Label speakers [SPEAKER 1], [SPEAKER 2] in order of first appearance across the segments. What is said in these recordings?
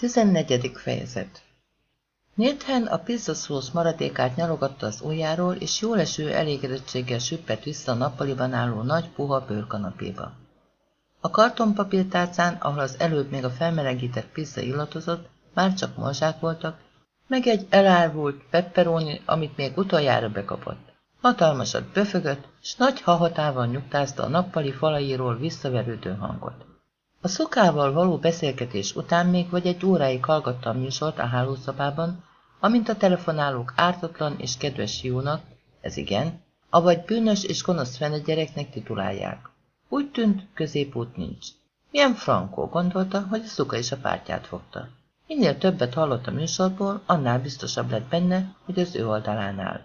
[SPEAKER 1] 14. fejezet Nathan a pizzaszós maradékát nyalogatta az ujjáról, és jól eső elégedettséggel süppett vissza a nappaliban álló nagy, puha bőrkanapéba. A kartonpapírtárcán, ahol az előbb még a felmelegített pizza illatozott, már csak morzsák voltak, meg egy elárvult pepperoni, amit még utoljára bekapott. Hatalmasat böfögött, s nagy hahatával nyugtázta a nappali falairól visszaverődő hangot. A szokával való beszélgetés után még vagy egy óráig hallgatta a műsort a hálószobában, amint a telefonálók ártatlan és kedves jónak, ez igen, avagy bűnös és gonosz fene gyereknek titulálják. Úgy tűnt, középút nincs. Milyen frankó gondolta, hogy a szuka is a pártját fogta. Minél többet hallott a műsorból, annál biztosabb lett benne, hogy az ő oldalán áll.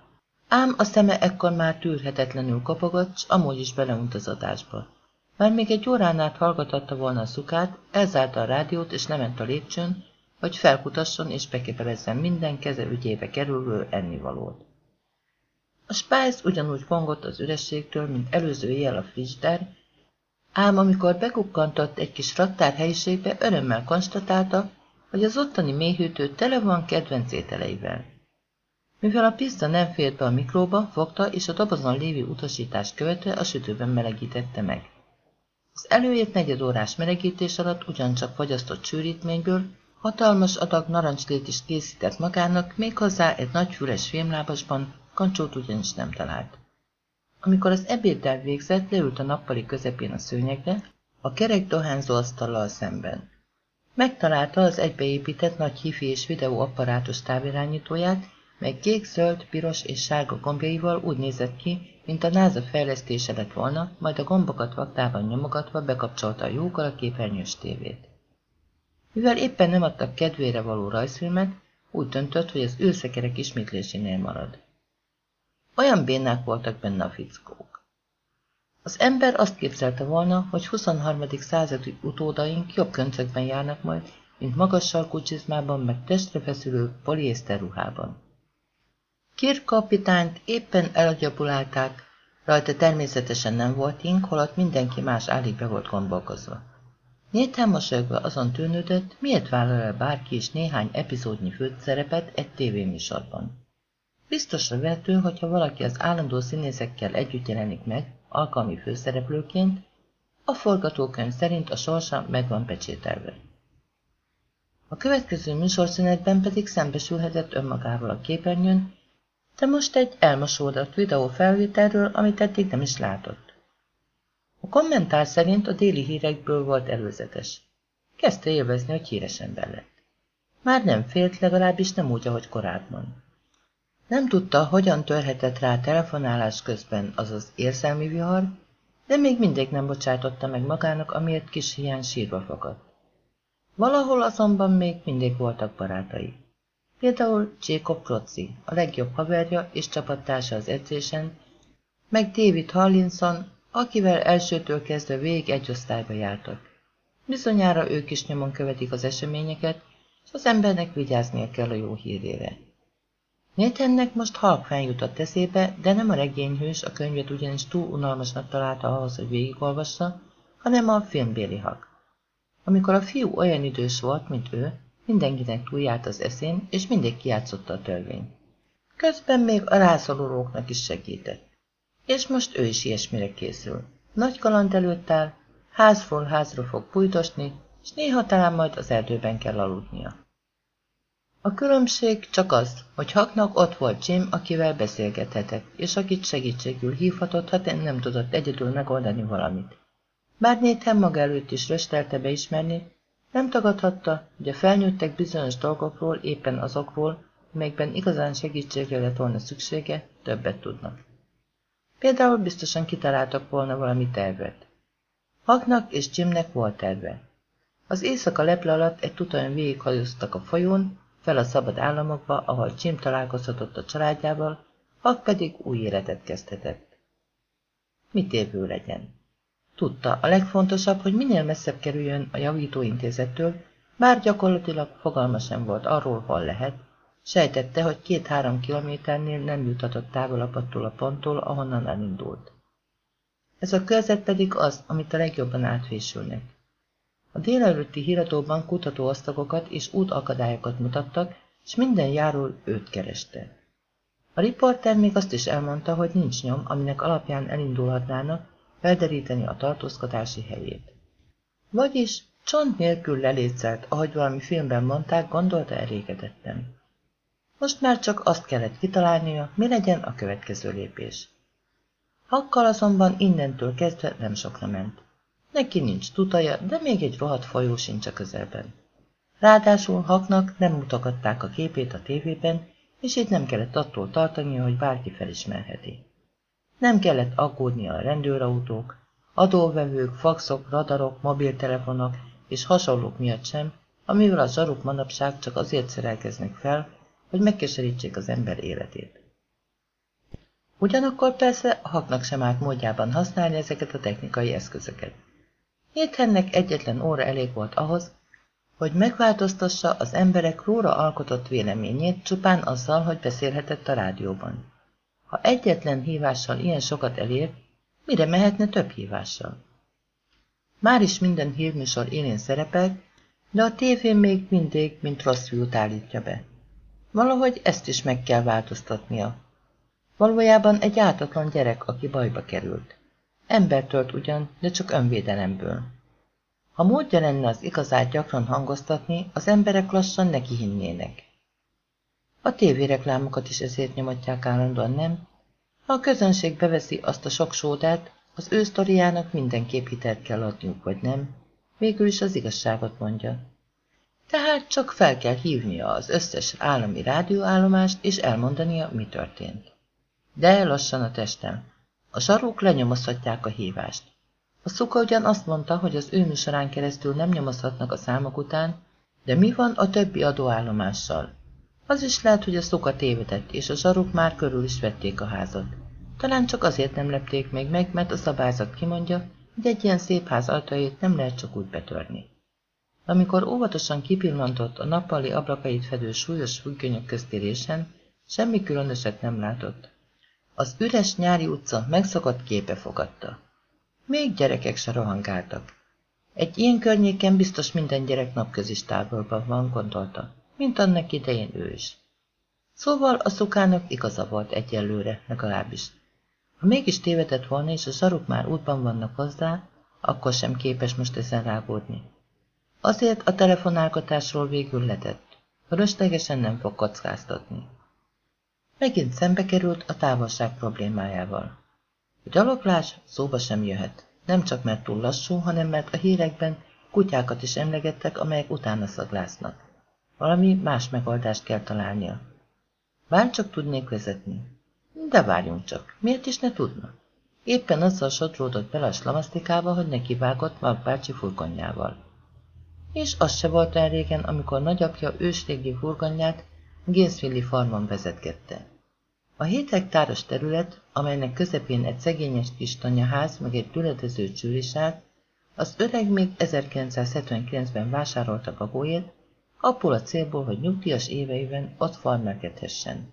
[SPEAKER 1] Ám a szeme ekkor már tűrhetetlenül kopogott, s amúgy is beleunt az adásba. Már még egy órán át hallgathatta volna a szukát, elzárta a rádiót és lement a lépcsőn, hogy felkutasson és beképelezzen minden keze ügyébe kerülő ennivalót. A Spice ugyanúgy vongott az ürességtől, mint előző éjjel a frigider, ám amikor bekukkantott egy kis raktár helyiségbe, örömmel konstatálta, hogy az ottani mélyhűtő tele van kedvenc ételeivel. Mivel a pizza nem fért be a mikróba, fogta és a dobozon lévő utasítást követve a sütőben melegítette meg. Az előírt negyedórás melegítés alatt ugyancsak fagyasztott sűrítményből hatalmas adag narancslét is készített magának, méghozzá egy nagy füles fémlábasban, kancsót ugyanis nem talált. Amikor az ebéddel végzett, leült a nappali közepén a szőnyegre, a kerek dohányzó asztallal szemben. Megtalálta az egybeépített nagy hifi és videó apparátus távirányítóját, mely kék, zöld, piros és sárga gombjaival úgy nézett ki, mint a NASA fejlesztése lett volna, majd a gombokat vaktában nyomogatva bekapcsolta a jókal a képernyős tévét. Mivel éppen nem adtak kedvére való rajzfilmet, úgy döntött, hogy az űrszekerek ismétlésénél marad. Olyan bénák voltak benne a fickók. Az ember azt képzelte volna, hogy 23. századi utódaink jobb köncökben járnak majd, mint magas sarkú csizmában, meg testre feszülő poliészter ruhában. Kirk kapitányt éppen elagyabulálták, rajta természetesen nem volt ink, holott mindenki más be volt gondolkozva. Nétán mosolyogva azon tűnődött, miért vállal el bárki is néhány epizódnyi főszerepet egy tévéműsorban. Biztosra vehető, hogyha valaki az állandó színészekkel együtt jelenik meg, alkalmi főszereplőként, a forgatókönyv szerint a sorsa meg van pecsételve. A következő műsorszünetben pedig szembesülhetett önmagával a képernyőn, de most egy elmosódott videó felvételről, amit eddig nem is látott. A kommentár szerint a déli hírekből volt előzetes. Kezdte élvezni, hogy híres ember lett. Már nem félt, legalábbis nem úgy, ahogy korábban. Nem tudta, hogyan törhetett rá telefonálás közben az az érzelmi vihar, de még mindig nem bocsátotta meg magának, amiért kis hiány sírva fakadt. Valahol azonban még mindig voltak barátai. Például Jacob Crozzi, a legjobb haverja és csapattársa az edzésen, meg David Harlinson, akivel elsőtől kezdve végig egy osztályba jártak. Bizonyára ők is nyomon követik az eseményeket, és az embernek vigyáznia kell a jó hírére. Nathannek most halk feljutott eszébe, de nem a regényhős, a könyvet ugyanis túl unalmasnak találta ahhoz, hogy végigolvassa, hanem a filmbéli hak. Amikor a fiú olyan idős volt, mint ő, mindenkinek túljárt az eszén, és mindig kiátszotta a törvényt. Közben még a rászorulóknak is segített. És most ő is ilyesmire készül. Nagy kaland előtt áll, házról házra fog bújtosni, és néha talán majd az erdőben kell aludnia. A különbség csak az, hogy Haknak ott volt Jim, akivel beszélgethetett, és akit segítségül hívhatott, ha nem tudott egyedül megoldani valamit. Bár Nathan maga előtt is röstelte beismerni, nem tagadhatta, hogy a felnőttek bizonyos dolgokról, éppen azokról, melyekben igazán segítségre lett volna szüksége, többet tudnak. Például biztosan kitaláltak volna valami tervet. Hagnak és Jimnek volt terve. Az éjszaka leple alatt egy tutajon végighajóztak a folyón, fel a szabad államokba, ahol Jim találkozhatott a családjával, Hag pedig új életet kezdhetett. Mit évő legyen? Tudta, a legfontosabb, hogy minél messzebb kerüljön a javítóintézettől, bár gyakorlatilag fogalma sem volt arról, hol lehet, sejtette, hogy két-három kilométernél nem juthatott távolabb attól a ponttól, ahonnan elindult. Ez a körzet pedig az, amit a legjobban átvésülnek. A délelőtti híradóban kutatóasztagokat és útakadályokat mutattak, és minden járól őt kereste. A riporter még azt is elmondta, hogy nincs nyom, aminek alapján elindulhatnának felderíteni a tartózkodási helyét. Vagyis csont nélkül lelécelt, ahogy valami filmben mondták, gondolta elégedetten. Most már csak azt kellett kitalálnia, mi legyen a következő lépés. Hakkal azonban innentől kezdve nem sokra ment. Neki nincs tutaja, de még egy rohadt folyó sincs a közelben. Ráadásul Haknak nem mutogatták a képét a tévében, és itt nem kellett attól tartania, hogy bárki felismerheti. Nem kellett aggódnia a rendőrautók, adóvevők, faxok, radarok, mobiltelefonok és hasonlók miatt sem, amivel a zsaruk manapság csak azért szerelkeznek fel, hogy megkeserítsék az ember életét. Ugyanakkor persze a haknak sem állt módjában használni ezeket a technikai eszközöket. Héthennek egyetlen óra elég volt ahhoz, hogy megváltoztassa az emberek róla alkotott véleményét csupán azzal, hogy beszélhetett a rádióban. Ha egyetlen hívással ilyen sokat elér, mire mehetne több hívással? Már is minden hírműsor élén szerepel, de a tévén még mindig, mint rossz fiút állítja be. Valahogy ezt is meg kell változtatnia. Valójában egy ártatlan gyerek, aki bajba került. Embertölt ugyan, de csak önvédelemből. Ha módja lenne az igazát gyakran hangoztatni, az emberek lassan neki hinnének. A tévéreklámokat is ezért nyomatják állandóan, nem? Ha a közönség beveszi azt a sok sódát, az ő sztoriának mindenképp hitelt kell adniuk, vagy nem? Végül is az igazságot mondja. Tehát csak fel kell hívnia az összes állami rádióállomást, és elmondania, mi történt. De lassan a testem. A zsaruk lenyomozhatják a hívást. A szuka ugyan azt mondta, hogy az ő műsorán keresztül nem nyomozhatnak a számok után, de mi van a többi adóállomással? Az is lehet, hogy a szuka tévedett, és a zsaruk már körül is vették a házat. Talán csak azért nem lepték még meg, mert a szabályzat kimondja, hogy egy ilyen szép ház ajtajét nem lehet csak úgy betörni. Amikor óvatosan kipillantott a nappali ablakait fedő súlyos függönyök köztérésen, semmi különöset nem látott. Az üres nyári utca megszakadt képe fogadta. Még gyerekek se rohangáltak. Egy ilyen környéken biztos minden gyerek napközis táborban van, gondolta, mint annak idején ő is. Szóval a szukának igaza volt egyelőre, legalábbis. Ha mégis tévedett volna, és a zsaruk már útban vannak hozzá, akkor sem képes most ezen rágódni. Azért a telefonálgatásról végül letett. Röstegesen nem fog kockáztatni. Megint szembe került a távolság problémájával. A gyaloglás szóba sem jöhet, nem csak mert túl lassú, hanem mert a hírekben kutyákat is emlegettek, amelyek utána szaglásznak. Valami más megoldást kell találnia. Bár csak tudnék vezetni. De várjunk csak, miért is ne tudna? Éppen azzal sodródott bele a slamasztikába, hogy nekivágott Mark bácsi furgonjával. És az se volt el régen, amikor nagyapja ősrégi furgonját Gainesville farmon vezetgette. A 7 hektáros terület, amelynek közepén egy szegényes kis tanyaház, meg egy tületező csűris az öreg még 1979-ben vásárolta bagójét, abból a célból, hogy nyugdíjas éveiben ott farmerkedhessen.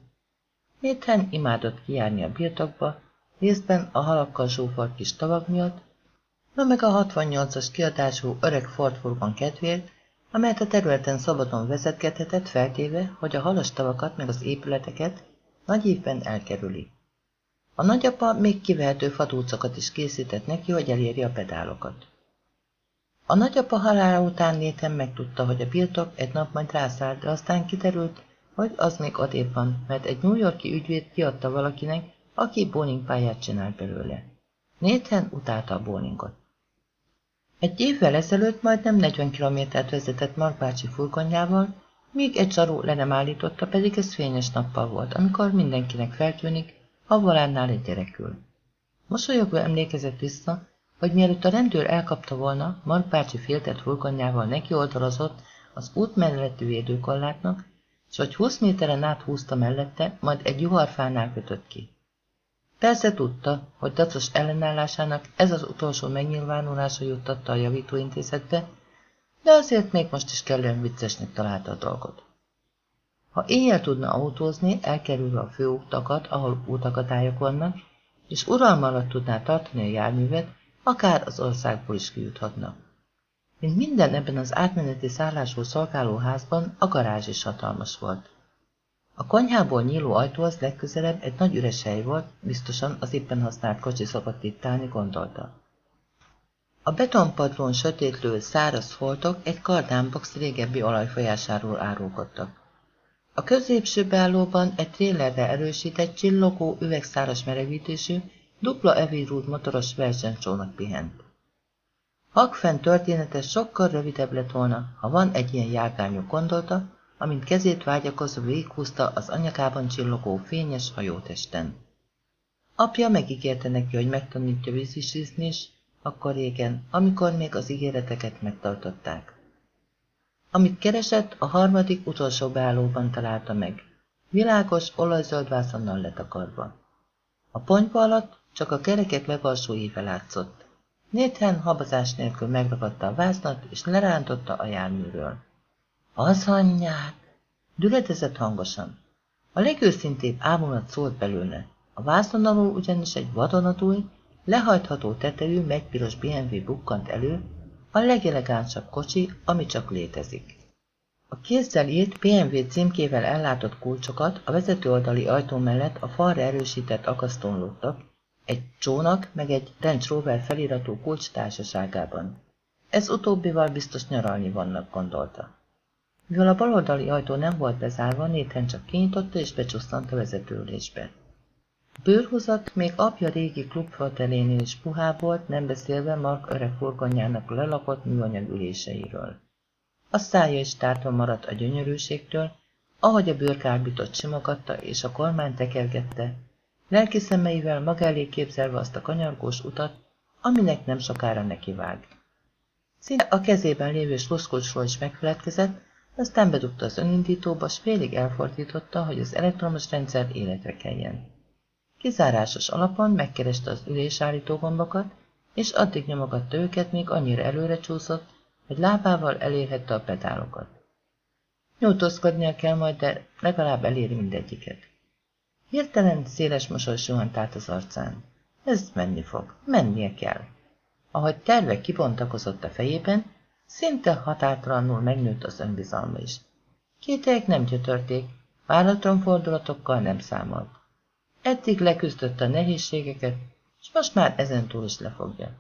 [SPEAKER 1] Nathan imádott kijárni a birtokba, részben a halakkal zsúfolt kis tavak miatt, na meg a 68-as kiadású öreg Ford furgon kedvéért, amelyet a területen szabadon vezetgethetett feltéve, hogy a halas tavakat meg az épületeket nagy évben elkerüli. A nagyapa még kivehető fadúcokat is készített neki, hogy elérje a pedálokat. A nagyapa halála után Nathan megtudta, hogy a birtok egy nap majd rászállt, de aztán kiderült, hogy az még odébb van, mert egy New Yorki ügyvéd kiadta valakinek, aki bowling pályát csinált belőle. Nathan utálta a bowlingot. Egy évvel ezelőtt majdnem 40 kilométert vezetett Mark bácsi furgonjával, míg egy zsaró le nem állította, pedig ez fényes nappal volt, amikor mindenkinek feltűnik, ha volánnál egy gyerekül. Mosolyogva emlékezett vissza, hogy mielőtt a rendőr elkapta volna, Mark bácsi féltett furgonjával neki oldalazott az út melletti védőkollátnak, és hogy 20 méteren át húzta mellette, majd egy juharfánál kötött ki. Persze tudta, hogy dacos ellenállásának ez az utolsó megnyilvánulása juttatta a javítóintézetbe, de azért még most is kellően viccesnek találta a dolgot. Ha éjjel tudna autózni, elkerülve a főútakat, ahol útakatályok vannak, és uralma alatt tudná tartani a járművet, akár az országból is kijuthatna. Mint minden ebben az átmeneti szállású szolgáló házban, a garázs is hatalmas volt. A konyhából nyíló ajtóhoz legközelebb egy nagy üres hely volt, biztosan az éppen használt kocsi szokott itt állni, gondolta. A betonpadlón sötétlő száraz foltok egy kardánbox régebbi olajfolyásáról árulkodtak. A középső beállóban egy trélerre erősített, csillogó, üvegszáras melegítésű, dupla evirút motoros versenycsónak pihent. Hagfen története sokkal rövidebb lett volna, ha van egy ilyen járgányú gondolta, amint kezét vágyakozva véghúzta az anyakában csillogó fényes hajótesten. Apja megígérte neki, hogy megtanítja vízisízni is, akkor régen, amikor még az ígéreteket megtartották. Amit keresett, a harmadik utolsó beállóban találta meg. Világos, olajzöld vászonnal letakarva. A ponyva alatt csak a kerekek legalsó íve látszott. Nathan habazás nélkül megragadta a vásznat, és lerántotta a járműről. Az anyját! Düledezett hangosan. A legőszintébb ámulat szólt belőle. A vászon alól ugyanis egy vadonatúj, lehajtható tetejű, megpiros BMW bukkant elő, a legelegánsabb kocsi, ami csak létezik. A kézzel írt BMW címkével ellátott kulcsokat a vezető oldali ajtó mellett a falra erősített akasztón lógtak, egy csónak meg egy Range Rover feliratú kulcs társaságában. Ez utóbbival biztos nyaralni vannak, gondolta. Mivel a baloldali ajtó nem volt bezárva, Nathan csak kinyitotta és becsusszant a vezetőülésbe. A bőrhúzat még apja régi klubfotelénél is puhább volt, nem beszélve Mark öreg furgonjának lelakott műanyag üléseiről. A szája is tártva maradt a gyönyörűségtől, ahogy a bőrkárbított simogatta és a kormány tekergette, lelki szemeivel maga elé képzelve azt a kanyargós utat, aminek nem sokára nekivág. Szinte a kezében lévő sluszkocsról is megfeledkezett, aztán bedugta az önindítóba, s félig elfordította, hogy az elektromos rendszer életre keljen. Kizárásos alapon megkereste az ülésállító gombokat, és addig nyomogatta őket, míg annyira előre csúszott, hogy lábával elérhette a pedálokat. Nyújtózkodnia kell majd, de legalább eléri mindegyiket. Hirtelen széles mosoly suhant át az arcán. Ez menni fog, mennie kell. Ahogy terve kibontakozott a fejében, szinte határtalanul megnőtt az önbizalma is. Kételyek nem gyötörték, váratlan fordulatokkal nem számolt. Eddig leküzdött a nehézségeket, és most már ezentúl is lefogja.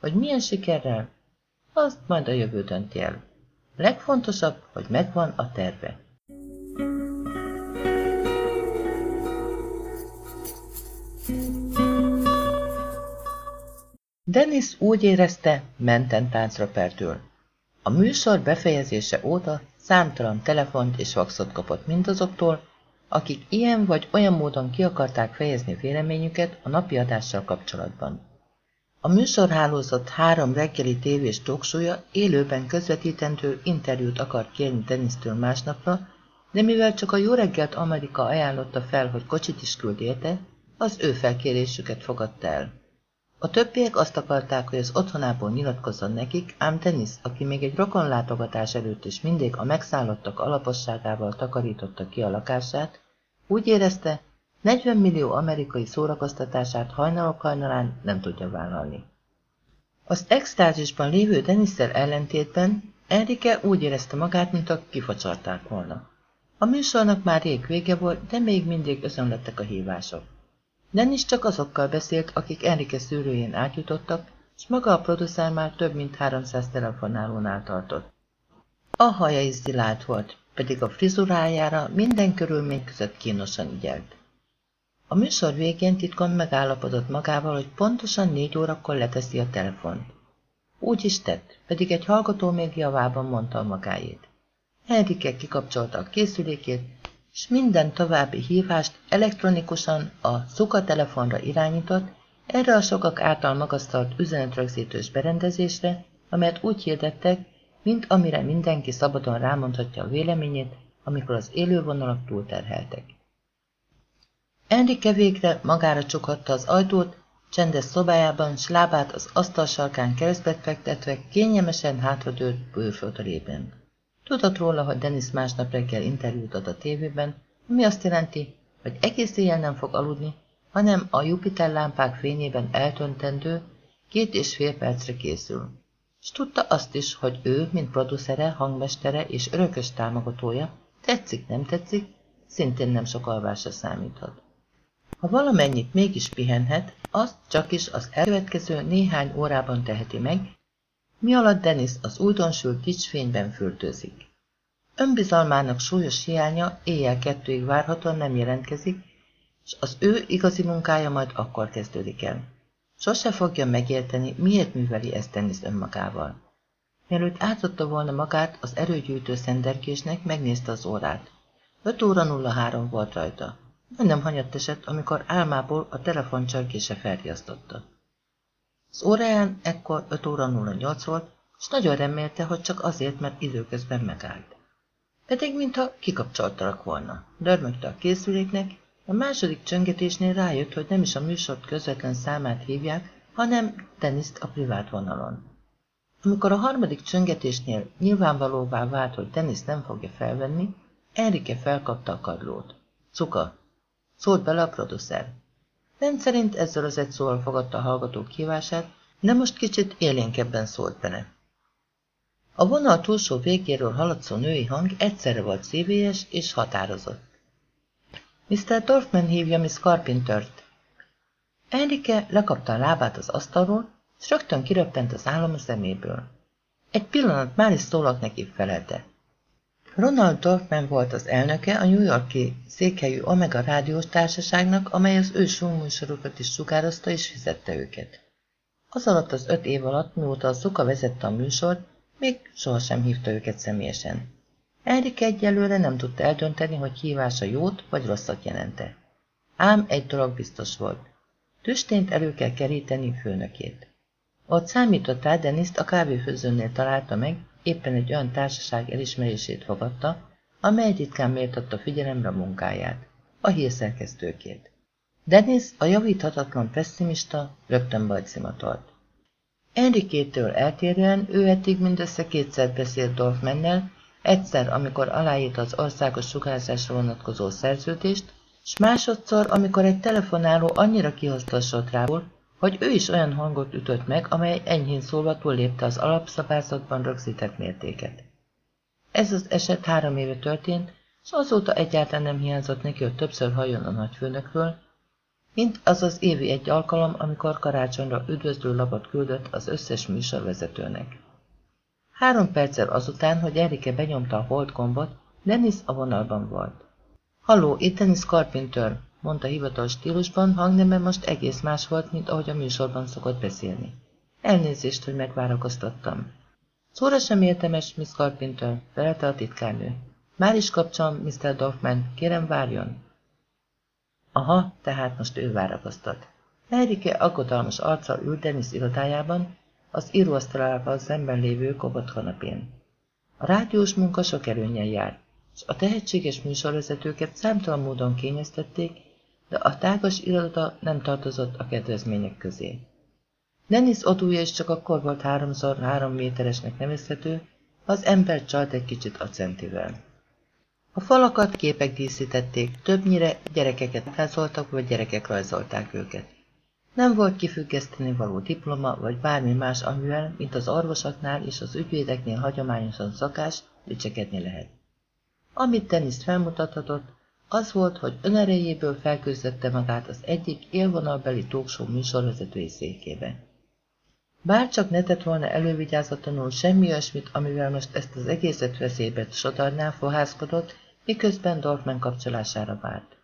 [SPEAKER 1] Hogy milyen sikerrel, azt majd a jövő dönti el. Legfontosabb, hogy megvan a terve. Dennis úgy érezte, menten táncra pertül. A műsor befejezése óta számtalan telefont és faxot kapott mindazoktól, akik ilyen vagy olyan módon ki akarták fejezni véleményüket a napi adással kapcsolatban. A műsorhálózat három reggeli tévés toksója élőben közvetítendő interjút akart kérni Denisztől másnapra, de mivel csak a Jó reggelt Amerika ajánlotta fel, hogy kocsit is küld érte, az ő felkérésüket fogadta el. A többiek azt akarták, hogy az otthonából nyilatkozzon nekik, ám Dennis, aki még egy rokonlátogatás előtt is mindig a megszállottak alaposságával takarította ki a lakását, úgy érezte, 40 millió amerikai szórakoztatását hajnalok hajnalán nem tudja vállalni. Az extázisban lévő Denisszel ellentétben Enrique úgy érezte magát, mint a kifacsarták volna. A műsornak már rég vége volt, de még mindig özönlettek a hívások. Dennis csak azokkal beszélt, akik Enrique szűrőjén átjutottak, és maga a producer már több mint 300 telefonálónál tartott. A haja is zilált volt, pedig a frizurájára minden körülmény között kínosan ügyelt. A műsor végén titkon megállapodott magával, hogy pontosan négy órakor leteszi a telefont. Úgy is tett, pedig egy hallgató még javában mondta a magáét. Enrique kikapcsolta a készülékét, és minden további hívást elektronikusan a szuka telefonra irányított, erre a sokak által magasztalt üzenetrögzítős berendezésre, amelyet úgy hirdettek, mint amire mindenki szabadon rámondhatja a véleményét, amikor az élővonalak túlterheltek. Enrique végre magára csukhatta az ajtót, csendes szobájában, s lábát az asztal sarkán keresztbe fektetve kényelmesen hátradőlt bőföltörében. Tudott róla, hogy Dennis másnap reggel interjút ad a tévében, ami azt jelenti, hogy egész éjjel nem fog aludni, hanem a Jupiter lámpák fényében eltöntendő, két és fél percre készül. és tudta azt is, hogy ő, mint producere, hangmestere és örökös támogatója, tetszik, nem tetszik, szintén nem sok alvásra számíthat. Ha valamennyit mégis pihenhet, azt csak is az elkövetkező néhány órában teheti meg, mi alatt Dennis az újdonsült dicsfényben fürdőzik. Önbizalmának súlyos hiánya éjjel kettőig várhatóan nem jelentkezik, és az ő igazi munkája majd akkor kezdődik el. Sose fogja megérteni, miért műveli ezt Dennis önmagával. Mielőtt átadta volna magát az erőgyűjtő szenderkésnek, megnézte az órát. 5 óra 03 volt rajta. Nem hanyatt esett, amikor álmából a telefon csörgése felriasztotta. Az óráján ekkor 5 óra 08 volt, és nagyon remélte, hogy csak azért, mert időközben megállt. Pedig mintha kikapcsoltalak volna. Dörmögte a készüléknek, a második csöngetésnél rájött, hogy nem is a műsort közvetlen számát hívják, hanem Deniszt a privát vonalon. Amikor a harmadik csöngetésnél nyilvánvalóvá vált, hogy Denis nem fogja felvenni, Enrique felkapta a kadlót. Cuka, szólt bele a producer. Rendszerint ezzel az egy szóval fogadta a hallgató kívását, de most kicsit élénkebben szólt bele. A vonal túlsó végéről haladszó női hang egyszerre volt szívélyes és határozott. Mr. Dorfman hívja Miss Carpentert. Enrique lekapta a lábát az asztalról, és rögtön kiröppent az állam a szeméből. Egy pillanat már is szólak neki felelte. Ronald Dorfman volt az elnöke a New Yorki székhelyű Omega rádiós társaságnak, amely az ő műsorokat is sugározta és fizette őket. Az alatt az öt év alatt, mióta a Zuka vezette a műsort, még sohasem hívta őket személyesen. Erik egyelőre nem tudta eldönteni, hogy hívása jót vagy rosszat jelente. Ám egy dolog biztos volt. Tüstént elő kell keríteni főnökét. Ott számított rá, Deniszt a kávéfőzőnél találta meg, éppen egy olyan társaság elismerését fogadta, amely ritkán méltatta figyelemre a munkáját, a hírszerkesztőkét. Dennis, a javíthatatlan pessimista, rögtön bajcimatolt. Enrikétől eltérően ő eddig mindössze kétszer beszélt Dorfmennel, egyszer, amikor aláírta az országos sugárzásra vonatkozó szerződést, s másodszor, amikor egy telefonáló annyira kihozta a sotrából, hogy ő is olyan hangot ütött meg, amely enyhén szólva túllépte az alapszabászatban rögzített mértéket. Ez az eset három éve történt, és azóta egyáltalán nem hiányzott neki, hogy többször halljon a nagyfőnökről, mint az az évi egy alkalom, amikor karácsonyra üdvözlő lapot küldött az összes műsorvezetőnek. Három perccel azután, hogy Erike benyomta a hold gombot, Dennis a vonalban volt. Halló, itt Dennis Carpenter, mondta hivatalos stílusban, hangneme most egész más volt, mint ahogy a műsorban szokott beszélni. Elnézést, hogy megvárakoztattam. Szóra sem értemes, Miss Carpenter, felelte a titkárnő. Már is kapcsolom, Mr. Dorfman, kérem várjon. Aha, tehát most ő várakoztat. Erike aggodalmas arccal ült Dennis irodájában, az íróasztalával szemben lévő kobott kanapén. A rádiós munka sok előnyel jár, és a tehetséges műsorvezetőket számtalan módon kényeztették, de a tágas iroda nem tartozott a kedvezmények közé. Dennis odúja is csak akkor volt háromszor három méteresnek nevezhető, az ember csalt egy kicsit a centivel. A falakat képek díszítették, többnyire gyerekeket rázoltak, vagy gyerekek rajzolták őket. Nem volt kifüggeszteni való diploma, vagy bármi más, amivel, mint az orvosoknál és az ügyvédeknél hagyományosan szakás, dicsekedni lehet. Amit Dennis felmutathatott, az volt, hogy önerejéből felküzdette magát az egyik élvonalbeli talkshow műsorvezetői székébe. Bár csak ne tett volna elővigyázatlanul semmi olyasmit, amivel most ezt az egészet veszélybe sodorná, fohászkodott, miközben Dorfman kapcsolására várt.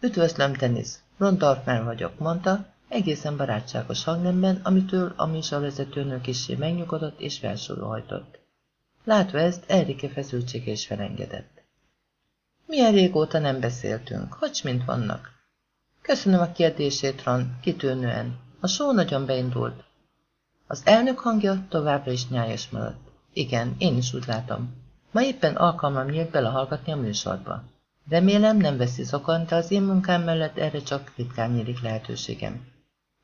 [SPEAKER 1] Üdvözlöm, Dennis! Ron Dorfman vagyok, mondta, egészen barátságos hangnemben, amitől a műsorvezetőnök is megnyugodott és felsorolhajtott. Látva ezt, Erike feszültsége is felengedett. Milyen régóta nem beszéltünk, hogy mint vannak? Köszönöm a kérdését, Ron, kitűnően. A só nagyon beindult. Az elnök hangja továbbra is nyájas maradt. Igen, én is úgy látom. Ma éppen alkalmam nyílt belehallgatni a műsorba. Remélem nem veszi zokon, de az én munkám mellett erre csak ritkán nyílik lehetőségem.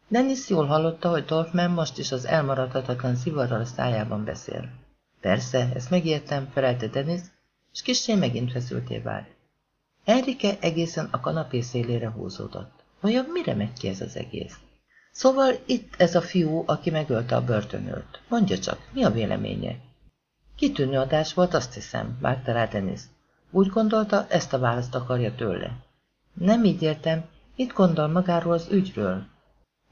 [SPEAKER 1] Dennis jól hallotta, hogy Dorfman most is az elmaradhatatlan szivarral a szájában beszél. Persze, ezt megértem, felelte Dennis, és kissé megint feszülté vált. Enrique egészen a kanapé szélére húzódott. Vajon mire megy ki ez az egész? Szóval itt ez a fiú, aki megölte a börtönőrt. Mondja csak, mi a véleménye? Kitűnő adás volt, azt hiszem, vágta rá Denis. Úgy gondolta, ezt a választ akarja tőle. Nem így értem, mit gondol magáról az ügyről?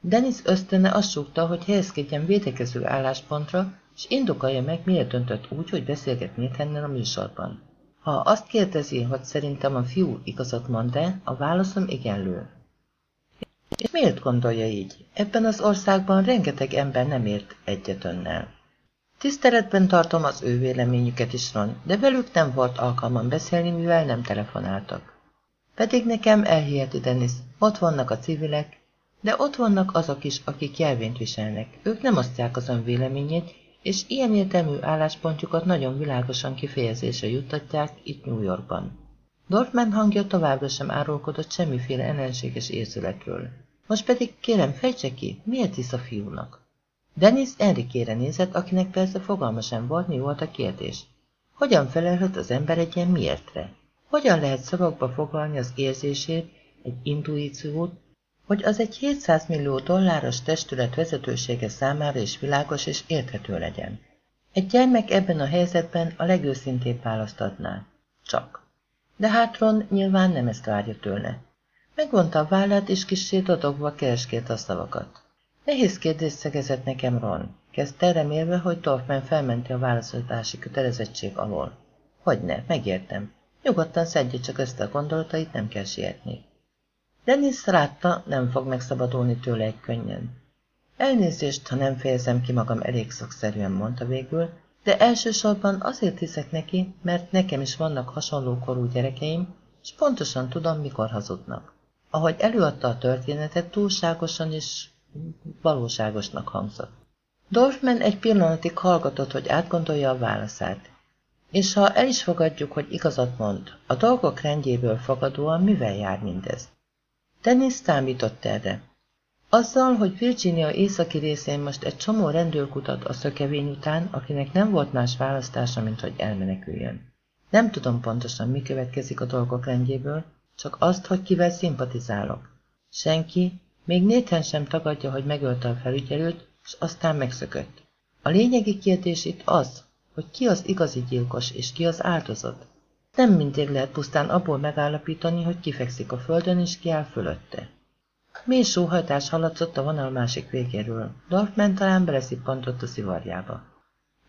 [SPEAKER 1] Denis ösztöne azt súgta, hogy helyezkedjen védekező álláspontra, és indokolja meg, miért döntött úgy, hogy beszélget Nathannel a műsorban. Ha azt kérdezi, hogy szerintem a fiú igazat mond-e, a válaszom igenlő. És miért gondolja így? Ebben az országban rengeteg ember nem ért egyet önnel. Tiszteletben tartom az ő véleményüket is, Ron, de velük nem volt alkalmam beszélni, mivel nem telefonáltak. Pedig nekem elhiheti Dennis, ott vannak a civilek, de ott vannak azok is, akik jelvényt viselnek. Ők nem osztják az ön véleményét, és ilyen értelmű álláspontjukat nagyon világosan kifejezésre juttatják itt New Yorkban. Dorfman hangja továbbra sem árulkodott semmiféle ellenséges érzületről. Most pedig kérem, fejtse ki, miért hisz a fiúnak? Dennis Enrikére nézett, akinek persze fogalma sem volt, mi volt a kérdés. Hogyan felelhet az ember egy ilyen miértre? Hogyan lehet szavakba foglalni az érzését, egy intuíciót, hogy az egy 700 millió dolláros testület vezetősége számára is világos és érthető legyen. Egy gyermek ebben a helyzetben a legőszintébb választ adná. Csak. De hát Ron nyilván nem ezt várja tőle. Megvonta a vállát, és kissé dodogva kereskélt a szavakat. Nehéz kérdés szegezett nekem Ron. Kezdte remélve, hogy Dorfman felmenti a válaszadási kötelezettség alól. Hogyne, megértem. Nyugodtan szedje csak össze a gondolatait, nem kell sietni. Dennis látta, nem fog megszabadulni tőle egy könnyen. Elnézést, ha nem fejezem ki magam elég szakszerűen, mondta végül, de elsősorban azért hiszek neki, mert nekem is vannak hasonló korú gyerekeim, és pontosan tudom, mikor hazudnak. Ahogy előadta a történetet, túlságosan is valóságosnak hangzott. Dorfman egy pillanatig hallgatott, hogy átgondolja a válaszát. És ha el is fogadjuk, hogy igazat mond, a dolgok rendjéből fogadóan mivel jár mindez? Dennis számított erre. Azzal, hogy Virginia északi részén most egy csomó rendőr kutat a szökevény után, akinek nem volt más választása, mint hogy elmeneküljön. Nem tudom pontosan, mi következik a dolgok rendjéből, csak azt, hogy kivel szimpatizálok. Senki, még Nathan sem tagadja, hogy megölte a felügyelőt, és aztán megszökött. A lényegi kérdés itt az, hogy ki az igazi gyilkos és ki az áldozat. Nem mindig lehet pusztán abból megállapítani, hogy kifekszik a földön és ki áll fölötte. Mély sóhajtás hallatszott a vonal másik végéről. Dorfman talán beleszippantott a szivarjába.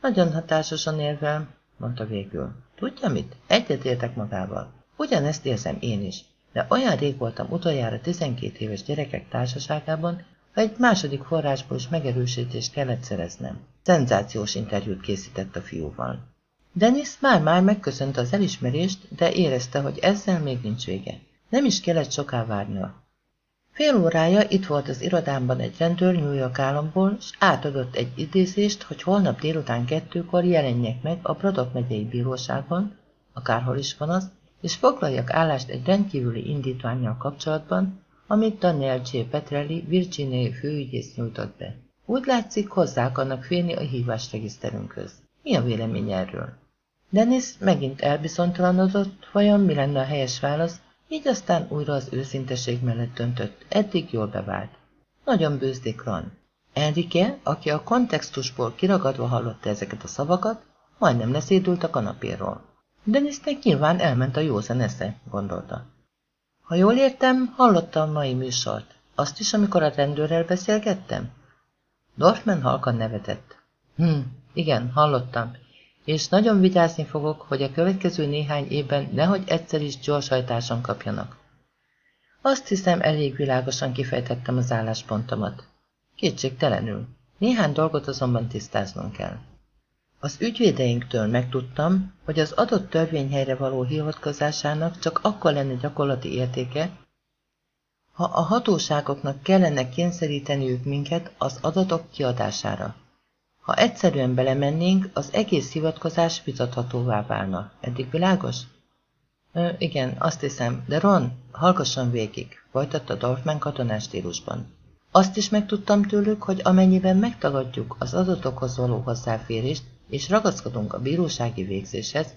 [SPEAKER 1] Nagyon hatásosan érvel, mondta végül. Tudja mit? Egyetértek magával. Ugyanezt érzem én is, de olyan rég voltam utoljára 12 éves gyerekek társaságában, ha egy második forrásból is megerősítést kellett szereznem. Szenzációs interjút készített a fiúval. Dennis már-már megköszönt az elismerést, de érezte, hogy ezzel még nincs vége. Nem is kellett soká várnia. Fél órája itt volt az irodámban egy rendőr New York államból, és átadott egy idézést, hogy holnap délután kettőkor jelenjek meg a Bradok megyei bíróságon, akárhol is van az, és foglaljak állást egy rendkívüli indítványjal kapcsolatban, amit Daniel J. Petrelli, Virginia főügyész nyújtott be. Úgy látszik, hozzá akarnak férni a hívásregiszterünkhöz. Mi a vélemény erről? Dennis megint elbizonytalanodott, vajon mi lenne a helyes válasz, így aztán újra az őszinteség mellett döntött, eddig jól bevált. Nagyon bőzdik Ron. Enrique, aki a kontextusból kiragadva hallotta ezeket a szavakat, majdnem leszédült a kanapéról. Dennisnek nyilván elment a józan esze, gondolta. Ha jól értem, hallottam a mai műsort. Azt is, amikor a rendőrrel beszélgettem? Dorfman halkan nevetett. Hm, igen, hallottam, és nagyon vigyázni fogok, hogy a következő néhány évben nehogy egyszer is gyorshajtáson kapjanak. Azt hiszem, elég világosan kifejtettem az álláspontomat. Kétségtelenül. Néhány dolgot azonban tisztáznom kell. Az ügyvédeinktől megtudtam, hogy az adott törvényhelyre való hivatkozásának csak akkor lenne gyakorlati értéke, ha a hatóságoknak kellene kényszeríteniük minket az adatok kiadására. Ha egyszerűen belemennénk, az egész hivatkozás vitathatóvá válna. Eddig világos? Ö, igen, azt hiszem, de Ron, hallgasson végig, folytatta Dorfman katonás stílusban. Azt is megtudtam tőlük, hogy amennyiben megtagadjuk az adatokhoz való hozzáférést, és ragaszkodunk a bírósági végzéshez,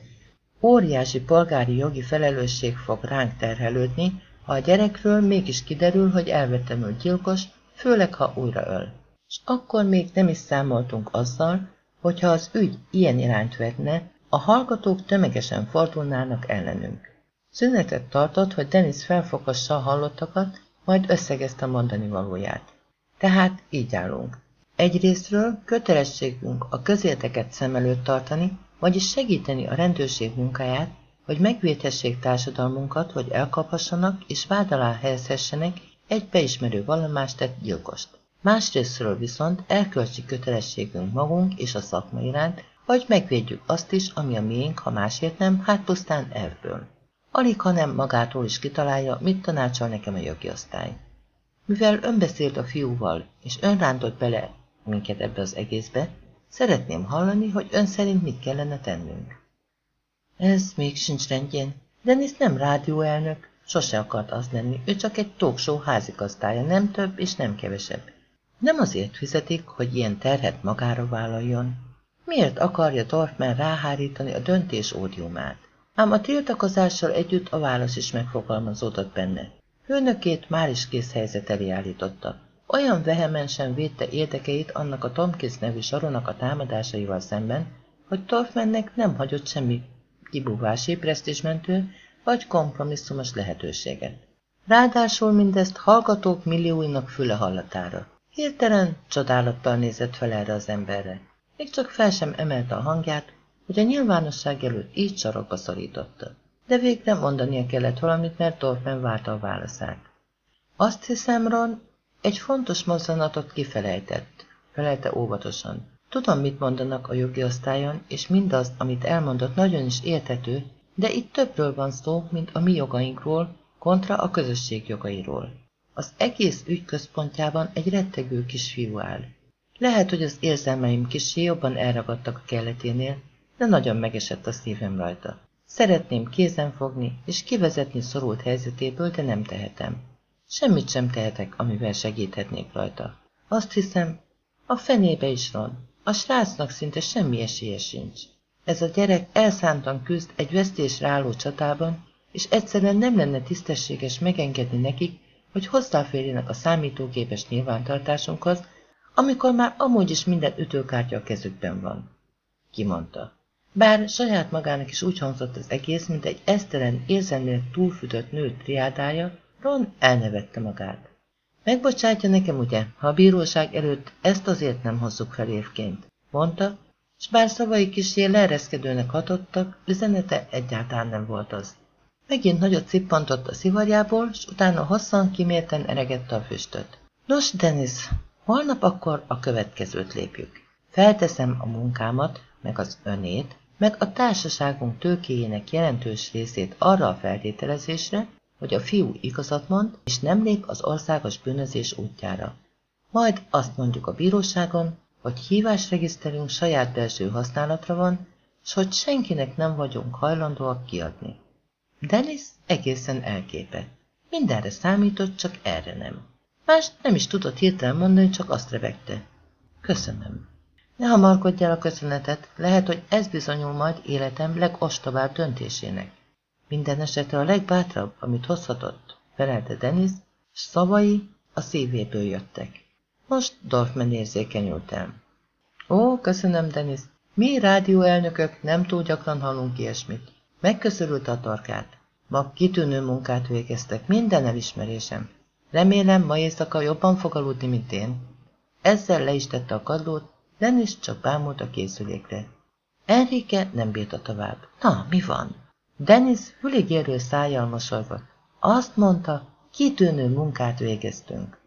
[SPEAKER 1] óriási polgári jogi felelősség fog ránk terhelődni, ha a gyerekről mégis kiderül, hogy elvetemült gyilkos, főleg ha újra öl. És akkor még nem is számoltunk azzal, hogyha az ügy ilyen irányt vetne, a hallgatók tömegesen fordulnának ellenünk. Szünetet tartott, hogy Denis felfogassa a hallottakat, majd összegezte mondani valóját. Tehát így állunk. Egyrésztről kötelességünk a közérdeket szem előtt tartani, vagyis segíteni a rendőrség munkáját, hogy megvédhessék társadalmunkat, hogy elkaphassanak és vád alá helyezhessenek egy beismerő vallomást tett gyilkost. Másrésztről viszont elkölcsi kötelességünk magunk és a szakma iránt, hogy megvédjük azt is, ami a miénk, ha másért nem, hát pusztán elvből. Alig, ha nem magától is kitalálja, mit tanácsol nekem a jogi osztály. Mivel önbeszélt a fiúval, és ön rántott bele minket ebbe az egészbe, szeretném hallani, hogy ön szerint mit kellene tennünk. Ez még sincs rendjén. Dennis nem rádióelnök, sose akart az lenni, ő csak egy talkshow házigazdája, nem több és nem kevesebb. Nem azért fizetik, hogy ilyen terhet magára vállaljon. Miért akarja Dorfman ráhárítani a döntés ódiumát? Ám a tiltakozással együtt a válasz is megfogalmazódott benne. Hőnökét már is kész helyzet elé állította. Olyan vehemensen védte érdekeit annak a Tomkins nevű saronak a támadásaival szemben, hogy Torfmannek nem hagyott semmi kibúvási, presztízsmentő vagy kompromisszumos lehetőséget. Ráadásul mindezt hallgatók millióinak füle hallatára. Hirtelen csodálattal nézett fel erre az emberre. Még csak fel sem emelte a hangját, hogy a nyilvánosság előtt így sarokba szorította. De végre mondania kellett valamit, mert Dorfman várta a válaszát. Azt hiszem, Ron, egy fontos mozzanatot kifelejtett, felelte óvatosan. Tudom, mit mondanak a jogi osztályon, és mindazt, amit elmondott, nagyon is érthető, de itt többről van szó, mint a mi jogainkról, kontra a közösség jogairól. Az egész ügy központjában egy rettegő kisfiú áll. Lehet, hogy az érzelmeim kicsi jobban elragadtak a kelleténél, de nagyon megesett a szívem rajta. Szeretném kézen fogni és kivezetni szorult helyzetéből, de nem tehetem. Semmit sem tehetek, amivel segíthetnék rajta. Azt hiszem, a fenébe is van. A srácnak szinte semmi esélye sincs. Ez a gyerek elszántan küzd egy vesztésre álló csatában, és egyszerűen nem lenne tisztességes megengedni nekik, hogy hozzáférjenek a számítógépes nyilvántartásunkhoz, amikor már amúgy is minden ütőkártya a kezükben van. Kimondta. Bár saját magának is úgy hangzott az egész, mint egy esztelen, érzelmileg túlfütött nő triádája, Ron elnevette magát. Megbocsátja nekem, ugye, ha a bíróság előtt ezt azért nem hozzuk fel évként, mondta, s bár szavai kisé leereszkedőnek hatottak, üzenete egyáltalán nem volt az. Megint nagyot cippantott a szivarjából, s utána hosszan kimérten eregette a füstöt. Nos, Dennis, holnap akkor a következőt lépjük. Felteszem a munkámat, meg az önét, meg a társaságunk tőkéjének jelentős részét arra a feltételezésre, hogy a fiú igazat mond, és nem lép az országos bűnözés útjára. Majd azt mondjuk a bíróságon, hogy hívásregiszterünk saját belső használatra van, s hogy senkinek nem vagyunk hajlandóak kiadni. Dennis egészen elképett. Mindenre számított, csak erre nem. Más nem is tudott hirtelen mondani, csak azt rebegte. Köszönöm. Ne hamarkodj el a köszönetet, lehet, hogy ez bizonyul majd életem legostobább döntésének. Minden esetre a legbátrabb, amit hozhatott, felelte Denis, s szavai a szívéből jöttek. Most Dorfman érzékenyült. Ó, köszönöm, Denis. Mi rádióelnökök nem túl gyakran hallunk ilyesmit. Megköszörült a torkát. Ma kitűnő munkát végeztek, minden elismerésem. Remélem, ma éjszaka jobban fog aludni, mint én. Ezzel le is tette a kadlót, Dennis csak bámult a készülékre. Enrique nem bírta tovább. Na, mi van? Dennis füligérő szájjal mosolygott. Azt mondta, kitűnő munkát végeztünk.